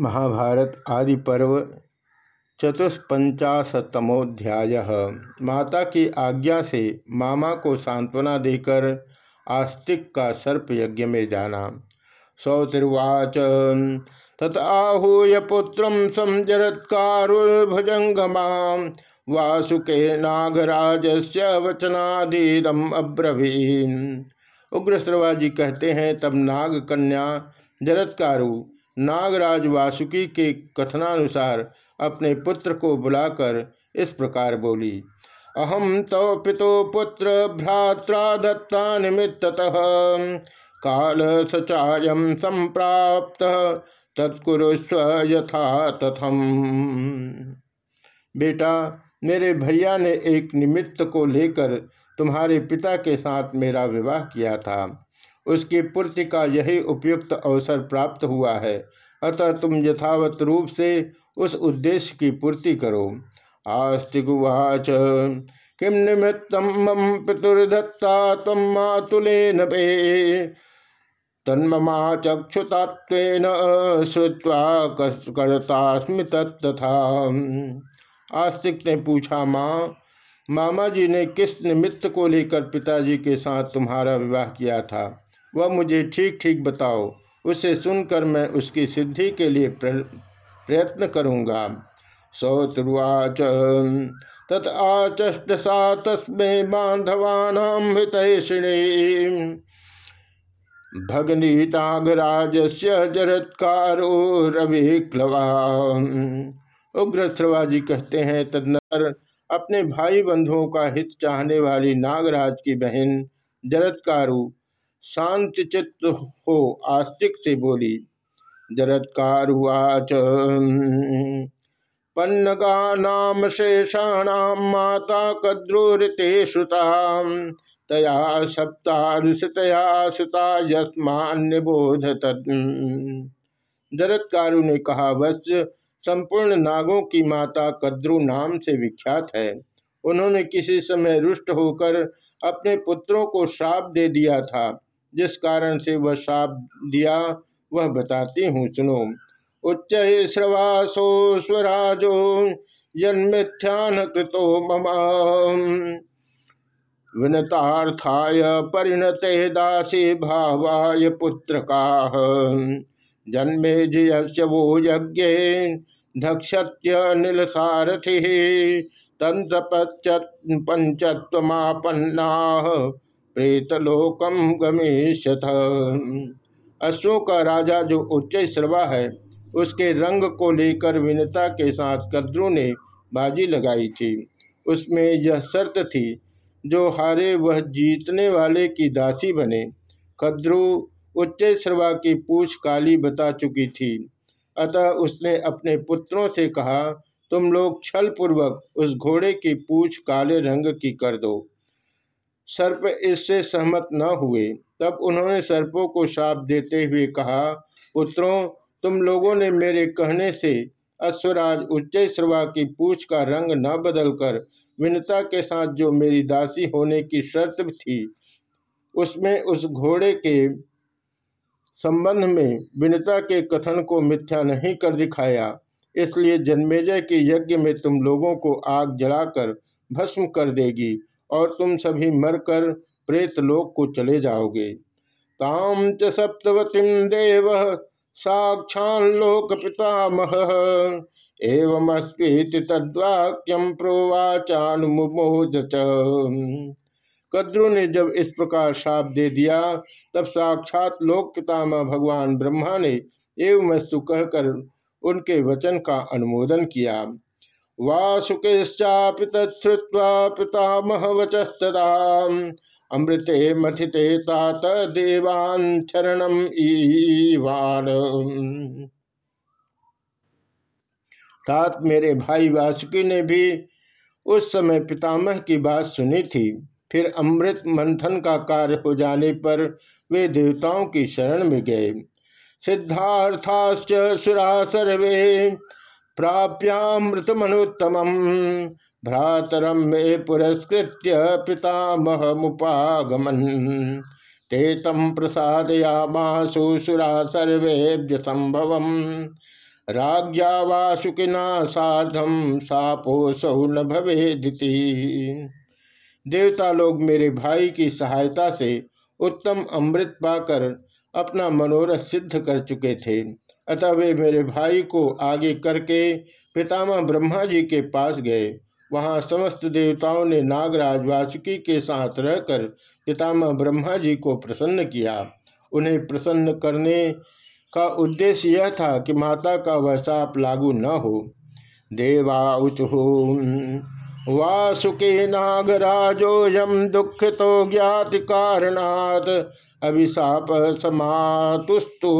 महाभारत आदि पर्व चतुष्पंचाशतमोध्याय। माता की आज्ञा से मामा को सांत्वना देकर आस्तिक का सर्प यज्ञ में जाना। सौतिर्वाच तथाहूय पुत्र संजरत्कारुर्भुजंगमा वासुके नागराज से वचनादीदम अब्रवीन। उग्र श्रवाजी कहते हैं, तब नाग कन्या जरत्कारु नागराज वासुकी के कथनानुसार अपने पुत्र को बुलाकर इस प्रकार बोली अहम तो पितो पुत्र भ्रात्रा दत्ता निमित्त काल सचायम संप्राप्त तत्कुरुस्व यथा तथम। बेटा, मेरे भैया ने एक निमित्त को लेकर तुम्हारे पिता के साथ मेरा विवाह किया था। उसकी पूर्ति का यही उपयुक्त अवसर प्राप्त हुआ है। अतः तुम यथावत रूप से उस उद्देश्य की पूर्ति करो। आस्तिगुवाच। किम निमित्त मम पितुर्दत्ता तम मातुले नभे। तन्ममा चक्षुतात्वेन श्रुवा करतास्मि तथा। आस्तिक ने पूछा, माँ मामा जी ने किस निमित्त को लेकर पिताजी के साथ तुम्हारा विवाह किया था? वह मुझे ठीक ठीक बताओ। उसे सुनकर मैं उसकी सिद्धि के लिए प्रयत्न करूँगा। सौतुवाच तत आचष्ट सा तस्मे हितैषिणी। भगनीतागराज से जरत्कारो रविक्लवा। उग्र श्रवाजी कहते हैं तदनर अपने भाई बंधुओं का हित चाहने वाली नागराज की बहन जरत्कारु शांत चित्त हो आस्तिक से बोली जरत्कारुवाच पन्नगा नाम शेषाणाम माता कद्रोते श्रुता तया सप्तारुषतया सुता यस्मान्य बोध जरत्कारु ने कहा, वत्स संपूर्ण नागों की माता कद्रु नाम से विख्यात है। उन्होंने किसी समय रुष्ट होकर अपने पुत्रों को श्राप दे दिया था। जिस कारण से वह श्राप दिया, वह बताती हूँ, सुनो। उच्च श्रवासो स्वराजो जन्मिथ्यान कृतो मम। विनतार्थाय परिणते दासी भावाय पुत्र का जन्मे जय वो यज्ञ, धक्षत्य नील सारथि तंत्र पंचत्वमापन्ना प्रेतलोकम गमेशथ अश्वों का राजा जो उच्च श्रवा है, उसके रंग को लेकर विनता के साथ कद्रु ने बाजी लगाई थी। उसमें यह शर्त थी, जो हारे वह जीतने वाले की दासी बने। कद्रु उच्च श्रवा की पूछ काली बता चुकी थी। अतः उसने अपने पुत्रों से कहा, तुम लोग छल पूर्वक उस घोड़े की पूछ काले रंग की कर दो। सर्प इससे सहमत न हुए। तब उन्होंने सर्पों को शाप देते हुए कहा, पुत्रों, तुम लोगों ने मेरे कहने से अश्वराज उच्च श्रवा की पूछ का रंग न बदलकर विनता के साथ जो मेरी दासी होने की शर्त थी, उसमें उस घोड़े के संबंध में विनता के कथन को मिथ्या नहीं कर दिखाया। इसलिए जन्मेजय के यज्ञ में तुम लोगों को आग जलाकर भस्म कर देगी। और तुम सभी मरकर प्रेत लोक को चले जाओगे। ताम च सप्तवतीम देव साक्षान लोक पितामह एवं तद्वाक्यम प्रोवाचानुमोद कद्रु ने जब इस प्रकार श्राप दे दिया, तब साक्षात लोक पितामह भगवान ब्रह्मा ने एवं कहकर उनके वचन का अनुमोदन किया। वासुकेश्चापि तत्वा पितामह वचस्तदा अमृते मथिते तात देवान चरणम ईवान। तात मेरे भाई वासुकी ने भी उस समय पितामह की बात सुनी थी। फिर अमृत मंथन का कार्य हो जाने पर वे देवताओं की शरण में गए। सिद्धार्थाश्च सुरा सर्वे प्राप्यामृतमनुत्तम भ्रातरम मे पुरस्कृत्य पितामह मुगमन ते तम प्रसादयामासु सुरा सर्वे संभव राज्ञा वासुकिना साधम सापो सौ न भवेदिति। देवता लोग मेरे भाई की सहायता से उत्तम अमृत पाकर अपना मनोरथ सिद्ध कर चुके थे। अतः वे मेरे भाई को आगे करके पितामह ब्रह्मा जी के पास गए। वहाँ समस्त देवताओं ने नागराज वासुकी के साथ रहकर पितामह ब्रह्मा जी को प्रसन्न किया। उन्हें प्रसन्न करने का उद्देश्य यह था कि माता का वह साप लागू न हो। देवा वासुके नागराजोयम दुखितो ज्ञाति कारणात अभिशाप समातुस्तु।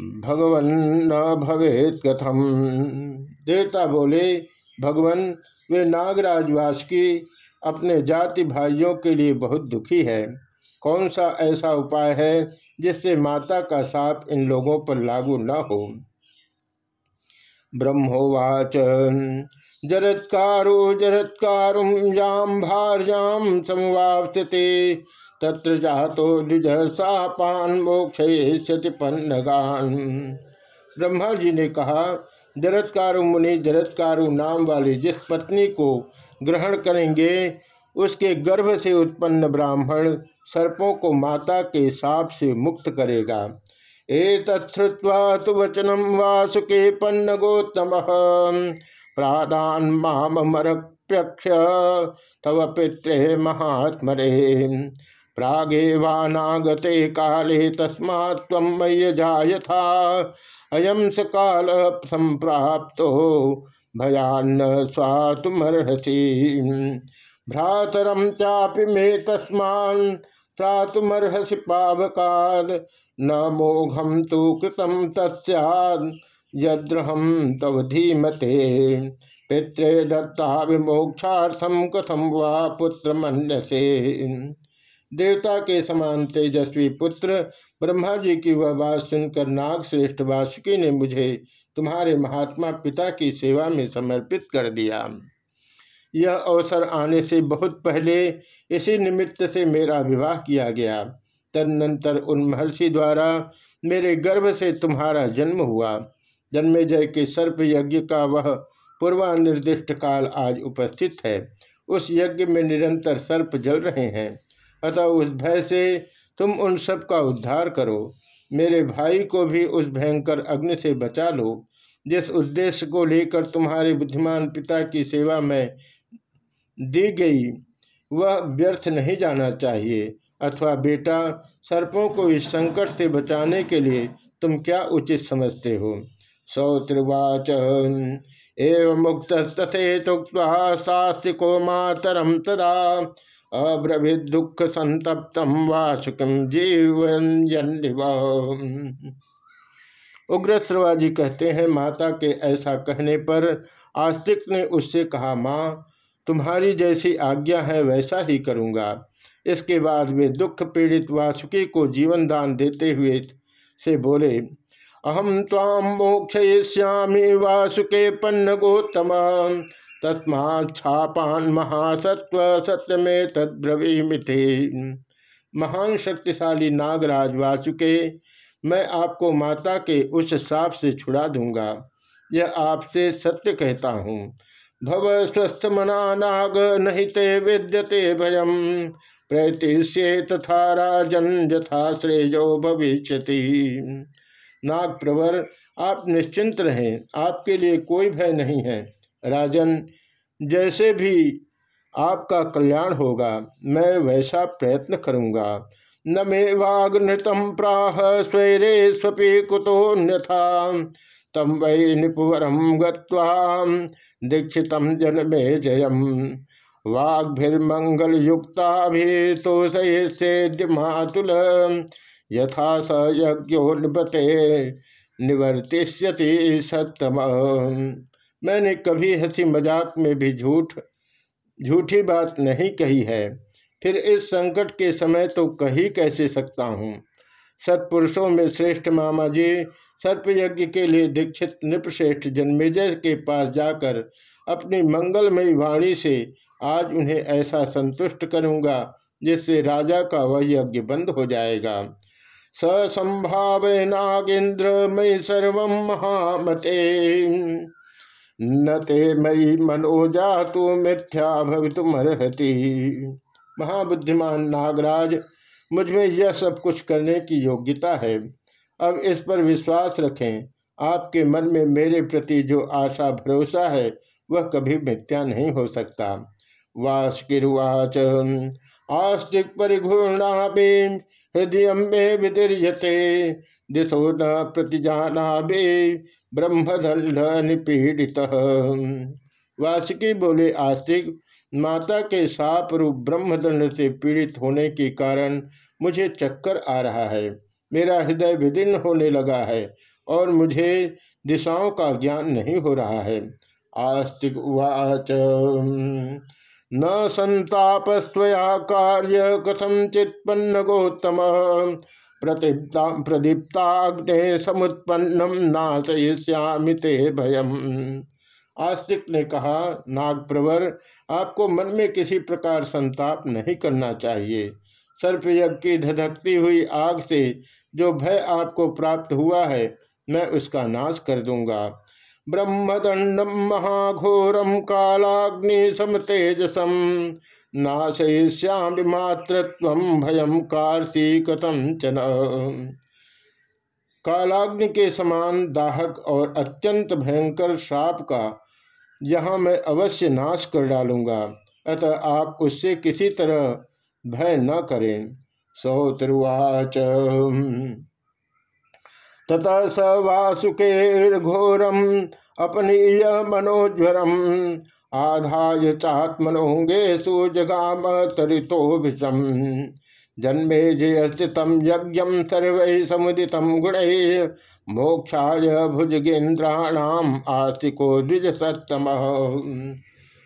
भगवन न भवेत कथम। देवता बोले, भगवान, वे नागराज वासुकी अपने जाति भाइयों के लिए बहुत दुखी है। कौन सा ऐसा उपाय है जिससे माता का साप इन लोगों पर लागू न हो? ब्रह्मोवाच, जरत्कारो जरत्कारुम याम भार्याम समवाप्ते तत्र जातो द्विज सापान मोक्षति पन्नगान। ब्रह्मा जी ने कहा, जरत्कारु मुनि, जरत्कारु नाम वाली जिस पत्नी को ग्रहण करेंगे, उसके गर्भ से उत्पन्न ब्राह्मण सर्पों को माता के साप से मुक्त करेगा। एतत्वा तो वचनम वासुके पन्न गोतम प्रादान मामरप्यक्ष तव पित्रे महात्मरे। प्रागे वानागते काले तस्मा मय्य जायथा अयम स काल संप्राप्त हो भयान्न स्वातुमर्हसी। भ्रातरम चापि मे तस्मान त्रातुमर्हसि पावकाल न मोघम तो कृतम तत्स्याद तव धीमते। पित्रे दत्ता विमोक्षार्थम कथम वा पुत्र से देवता के समान तेजस्वी पुत्र, ब्रह्मा जी की वह बात सुनकर नाग श्रेष्ठ वासुकी ने मुझे तुम्हारे महात्मा पिता की सेवा में समर्पित कर दिया। यह अवसर आने से बहुत पहले इसी निमित्त से मेरा विवाह किया गया। तदनंतर उन महर्षि द्वारा मेरे गर्भ से तुम्हारा जन्म हुआ। जन्मे जय के सर्प यज्ञ का वह पूर्वानिर्दिष्ट काल आज उपस्थित है। उस यज्ञ में निरंतर सर्प जल रहे हैं। अतः उस भय से तुम उन सब का उद्धार करो। मेरे भाई को भी उस भयंकर अग्नि से बचा लो, जिस उद्देश्य को लेकर तुम्हारे बुद्धिमान पिता की सेवा में दी गई, वह व्यर्थ नहीं जाना चाहिए। अथवा बेटा, सर्पों को इस संकट से बचाने के लिए तुम क्या उचित समझते हो? सौत्रिवाच, एवं मुक्त तथे तुक्ता मातरम तदा। अब्रभित दुख संतप्तम वासुकम जीवन उग्र श्रवाजी कहते हैं, माता के ऐसा कहने पर आस्तिक ने उससे कहा, माँ, तुम्हारी जैसी आज्ञा है, वैसा ही करूँगा। इसके बाद वे दुख पीड़ित वासुकी को जीवन दान देते हुए से बोले अहम ताम मोक्षयिष्यामी वासुके पन्न गोतम तस्मा छापान महासत्व सत्य में तद्रवीमिथे महान शक्तिशाली नागराज वासुके, मैं आपको माता के उस साप से छुड़ा दूँगा। यह आपसे सत्य कहता हूँ। भव स्वस्थ मना नाग नहीं ते विद्यते भयम। प्रैतिष्ये तथा राजन यथा श्रेयो भविष्य नाग प्रवर, आप निश्चिंत रहें, आपके लिए कोई भय नहीं है। राजन, जैसे भी आपका कल्याण होगा, मैं वैसा प्रयत्न करूँगा। न मे वाग नृतम प्राह स्वैरे स्वपे कुतोन्यथा तम वै निपुवरम गीक्षित जनमे जयम वाग्भिर्मंगल युक्ता भी तो मातुल यथा स यज्ञो निपते निवर्तिष्यति सत्यम मैंने कभी हँसी मज़ाक में भी झूठ, झूठी बात नहीं कही है। फिर इस संकट के समय तो कही कैसे सकता हूँ? सत्पुरुषों में श्रेष्ठ मामा जी सर्पयज्ञ के लिए दीक्षित नृपश्रेष्ठ जन्मेजय के पास जाकर अपनी मंगलमयी वाणी से आज उन्हें ऐसा संतुष्ट करूँगा जिससे राजा का वह यज्ञ बंद हो जाएगा। स संभाव नागेन्द्र मयि सर्व महामते। न ते मयि मनोजा तो मिथ्या भवितुमर्हति। महाबुद्धिमान नागराज मुझमें यह सब कुछ करने की योग्यता है। अब इस पर विश्वास रखें। आपके मन में मेरे प्रति जो आशा भरोसा है, वह कभी मिथ्या नहीं हो सकता। वाष्किवाच आस्तिक परिघूर्णा हृदय में विदीर्यते, दिशो न प्रतिजाना बे ब्रह्मदंड निपीड़ित वासिकी बोले, आस्तिक, माता के साप रूप ब्रह्मदंड से पीड़ित होने के कारण मुझे चक्कर आ रहा है। मेरा हृदय विदीर्ण होने लगा है और मुझे दिशाओं का ज्ञान नहीं हो रहा है। आस्तिक उवाच न संतापस्वया कार्य कथम चित्पन्न गोत्तम प्रदीप्ता प्रदीप्ताग्ने समुत्पन्नम नाशयिष्यामि ते भयम। आस्तिक ने कहा, नागप्रवर, आपको मन में किसी प्रकार संताप नहीं करना चाहिए। सर्पयज्ञ की धधकती हुई आग से जो भय आपको प्राप्त हुआ है, मैं उसका नाश कर दूँगा। ब्रह्मदंडम महाघोरम कालाग्नि समतेजसम नाशयिष्यामि मातृत्व भयम कार्तिकतम चन कालाग्नि के समान दाहक और अत्यंत भयंकर श्राप का यहाँ मैं अवश्य नाश कर डालूँगा। अतः आप उससे किसी तरह भय न करें। सौतरुवाच। ततः स वासुकेर्घोरम अपनीय मनोज्वरम आधाय चात्मनोंगे जगाम तरितो विषम जन्मे जयस्थितम यज्ञ सर्व समुदित गुण मोक्षाय भुजगेन्द्राणाम आस्तिको द्विज सत्तम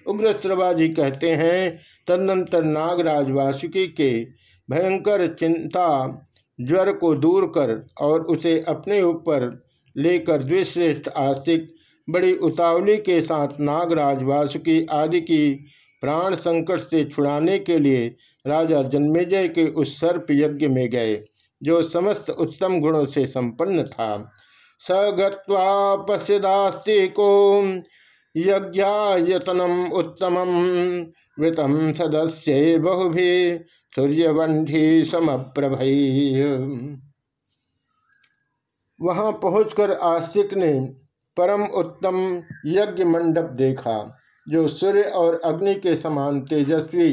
उग्र श्रवाजी कहते हैं, तदनंतर नागराज वासुकी के भयंकर चिंता ज्वर को दूर कर और उसे अपने ऊपर लेकर द्विश्रेष्ठ आस्तिक, बड़ी उतावली के साथ नागराज वासुकी आदि की प्राण संकट से छुड़ाने के लिए राजा जन्मेजय के उस सर्प यज्ञ में गए, जो समस्त उत्तम गुणों से संपन्न था। स गस्तिको को यज्ञायतनम उत्तम वृतम सदस्य बहुभी सूर्यवंधी समप्रभ। वहाँ पहुंचकर आस्तिक ने परम उत्तम यज्ञ मंडप देखा, जो सूर्य और अग्नि के समान तेजस्वी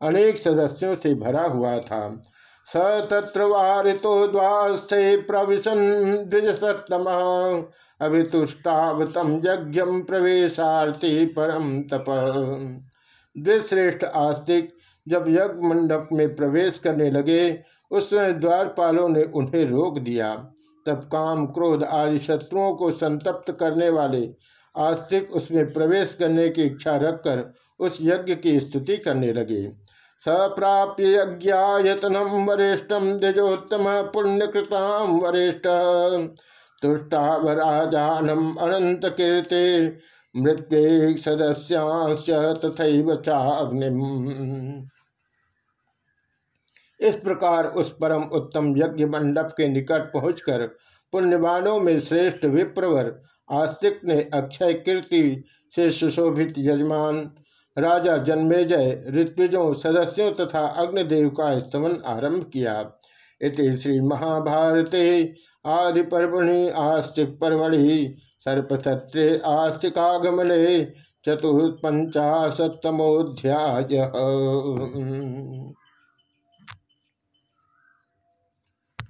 अनेक सदस्यों से भरा हुआ था। स तत्र वारितो द्वास्थे प्रविशन द्विज सत्तम अभितुष्टावतम यज्ञ प्रवेशार्थी परम तप। द्विश्रेष्ठ आस्तिक जब यज्ञ मंडप में प्रवेश करने लगे उस समय द्वारपालों ने उन्हें रोक दिया। तब काम क्रोध आदि शत्रुओं को संतप्त करने वाले आस्तिक उसमें प्रवेश करने की इच्छा रखकर उस यज्ञ की स्तुति करने लगे। सप्राप्य यज्ञायतनम वरिष्ठम द्विजोत्तम पुण्यकृताम वरिष्ठ। तुष्टावराजानम अनंत कीर्ति मृत्यु सदस्यांश तथा चाग्निम। इस प्रकार उस परम उत्तम यज्ञ मंडप के निकट पहुंचकर पुण्यवानों में श्रेष्ठ विप्रवर, आस्तिक ने अक्षय कीर्ति से सुशोभित यजमान, राजा जन्मेजय, ऋत्विजों, सदस्यों तथा अग्निदेव का स्तमन आरंभ किया। इति श्री महाभारते आदि पर्वणि आस्तिक पर्वणि सर्पसत्रे आस्तिकागमने चतुर्पंचाशतमोध्याय